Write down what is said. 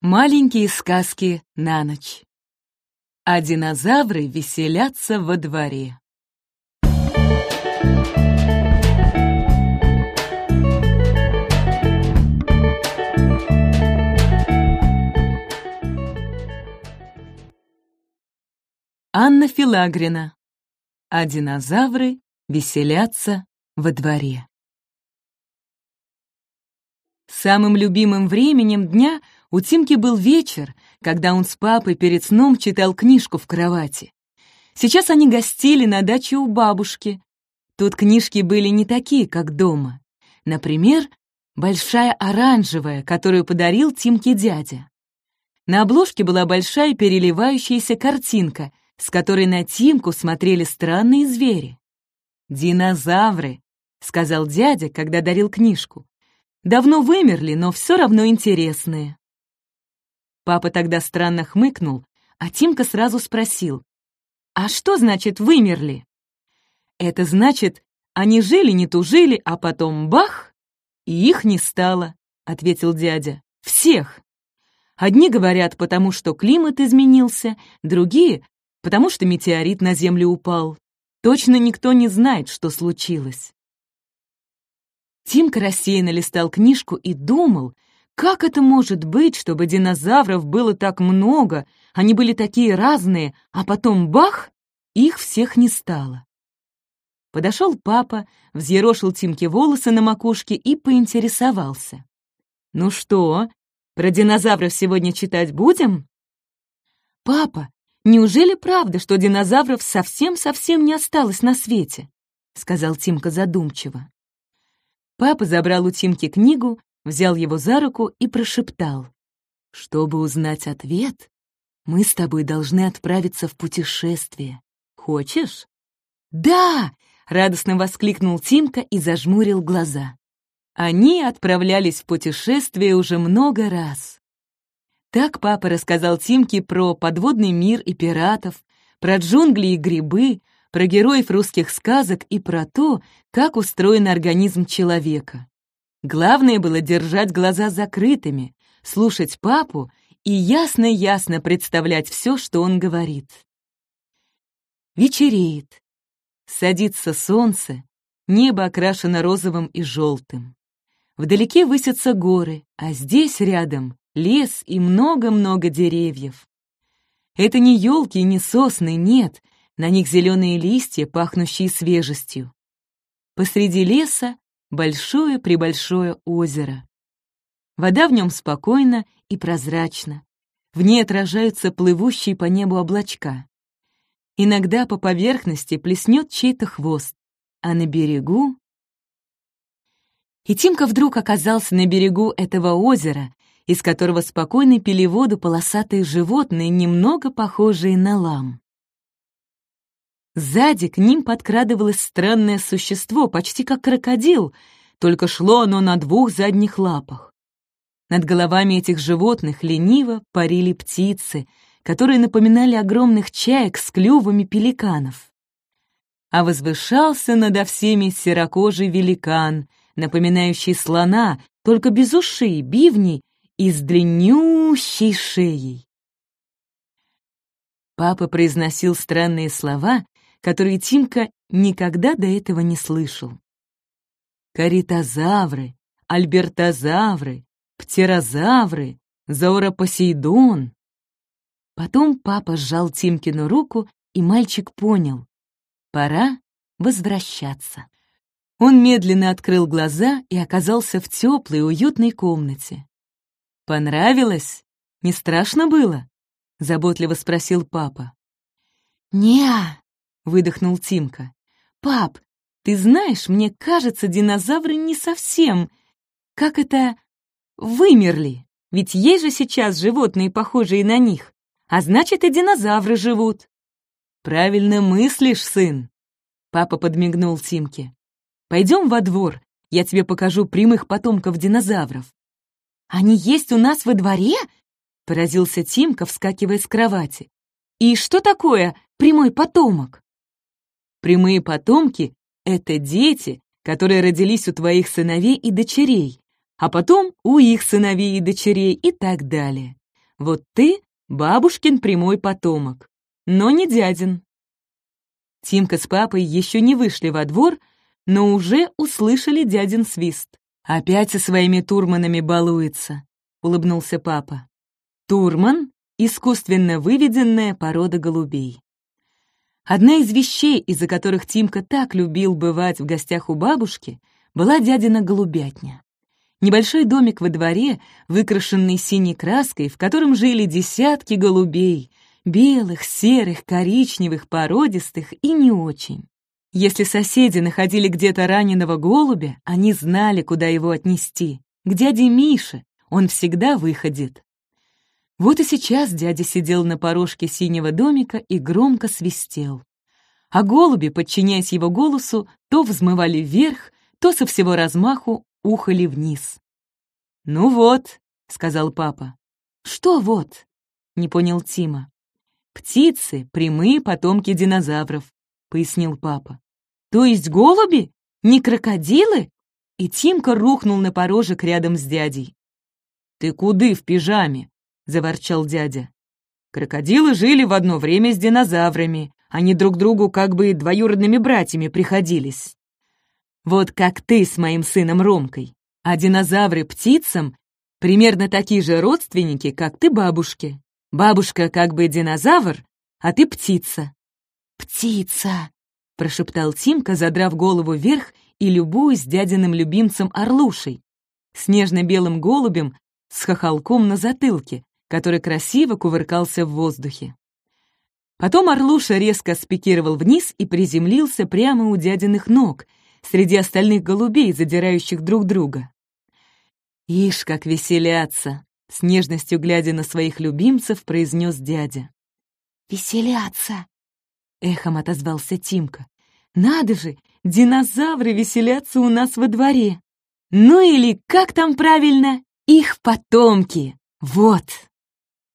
Маленькие сказки на ночь. А динозавры веселятся во дворе. Анна Филагрина. А динозавры веселятся во дворе. Самым любимым временем дня у Тимки был вечер, когда он с папой перед сном читал книжку в кровати. Сейчас они гостили на даче у бабушки. Тут книжки были не такие, как дома. Например, большая оранжевая, которую подарил Тимке дядя. На обложке была большая переливающаяся картинка, с которой на Тимку смотрели странные звери. «Динозавры», — сказал дядя, когда дарил книжку. «Давно вымерли, но все равно интересные». Папа тогда странно хмыкнул, а Тимка сразу спросил, «А что значит вымерли?» «Это значит, они жили, не тужили, а потом бах, и их не стало», — ответил дядя. «Всех!» Одни говорят, потому что климат изменился, другие — потому что метеорит на Землю упал. Точно никто не знает, что случилось. Тимка рассеянно листал книжку и думал, как это может быть, чтобы динозавров было так много, они были такие разные, а потом бах, их всех не стало. Подошел папа, взъерошил Тимке волосы на макушке и поинтересовался. «Ну что, про динозавров сегодня читать будем?» «Папа, неужели правда, что динозавров совсем-совсем не осталось на свете?» — сказал Тимка задумчиво. Папа забрал у Тимки книгу взял его за руку и прошептал. «Чтобы узнать ответ, мы с тобой должны отправиться в путешествие. Хочешь?» «Да!» — радостно воскликнул Тимка и зажмурил глаза. Они отправлялись в путешествие уже много раз. Так папа рассказал Тимке про подводный мир и пиратов, про джунгли и грибы, про героев русских сказок и про то, как устроен организм человека. Главное было держать глаза закрытыми, слушать папу и ясно-ясно представлять все, что он говорит. Вечереет. Садится солнце, небо окрашено розовым и желтым. Вдалеке высятся горы, а здесь рядом лес и много-много деревьев. Это не елки и не сосны, нет, на них зеленые листья, пахнущие свежестью. Посреди леса большое-пребольшое озеро. Вода в нем спокойна и прозрачна. В ней отражаются плывущие по небу облачка. Иногда по поверхности плеснет чей-то хвост, а на берегу... И Тимка вдруг оказался на берегу этого озера, из которого спокойно пили воду полосатые животные, немного похожие на лам. Сзади к ним подкрадывалось странное существо, почти как крокодил, только шло оно на двух задних лапах. Над головами этих животных лениво парили птицы, которые напоминали огромных чаек с клювами пеликанов. А возвышался надо всеми серокожий великан, напоминающий слона, только без ушей, бивней и с длиннющей шеей. Папа произносил странные слова, которые Тимка никогда до этого не слышал. Каритозавры, альбертозавры, птерозавры, зауропосейдон. Потом папа сжал Тимкину руку, и мальчик понял — пора возвращаться. Он медленно открыл глаза и оказался в теплой, уютной комнате. «Понравилось? Не страшно было?» — заботливо спросил папа. «Не-а», выдохнул Тимка. «Пап, ты знаешь, мне кажется, динозавры не совсем... Как это... вымерли. Ведь есть же сейчас животные, похожие на них. А значит, и динозавры живут». «Правильно мыслишь, сын!» Папа подмигнул Тимке. «Пойдем во двор, я тебе покажу прямых потомков динозавров». «Они есть у нас во дворе?» — поразился Тимка, вскакивая с кровати. «И что такое прямой потомок?» Прямые потомки — это дети, которые родились у твоих сыновей и дочерей, а потом у их сыновей и дочерей и так далее. Вот ты — бабушкин прямой потомок, но не дядин». Тимка с папой еще не вышли во двор, но уже услышали дядин свист. «Опять со своими турманами балуется», — улыбнулся папа. Турман — искусственно выведенная порода голубей. Одна из вещей, из-за которых Тимка так любил бывать в гостях у бабушки, была дядина голубятня. Небольшой домик во дворе, выкрашенный синей краской, в котором жили десятки голубей, белых, серых, коричневых, породистых и не очень. Если соседи находили где-то раненого голубя, они знали, куда его отнести. К дяде Мише, он всегда выходит. Вот и сейчас дядя сидел на порожке синего домика и громко свистел. А голуби, подчиняясь его голосу, то взмывали вверх, то со всего размаху ухали вниз. «Ну вот», — сказал папа. «Что вот?» — не понял Тима. «Птицы — прямые потомки динозавров», — пояснил папа. «То есть голуби? Не крокодилы?» И Тимка рухнул на порожек рядом с дядей. «Ты куды в пижаме?» — заворчал дядя. «Крокодилы жили в одно время с динозаврами. Они друг другу как бы двоюродными братьями приходились. Вот как ты с моим сыном Ромкой. А динозавры птицам примерно такие же родственники, как ты бабушке. Бабушка как бы динозавр, а ты птица». «Птица!» — прошептал Тимка, задрав голову вверх и любуясь дядиным любимцем Орлушей, снежно-белым голубем с хохолком на затылке, который красиво кувыркался в воздухе. Потом Орлуша резко спикировал вниз и приземлился прямо у дядиных ног, среди остальных голубей, задирающих друг друга. «Ишь, как веселятся!» — с нежностью глядя на своих любимцев, произнес дядя. «Веселятся!» — эхом отозвался Тимка. «Надо же, динозавры веселятся у нас во дворе! Ну или, как там правильно, их потомки! Вот!»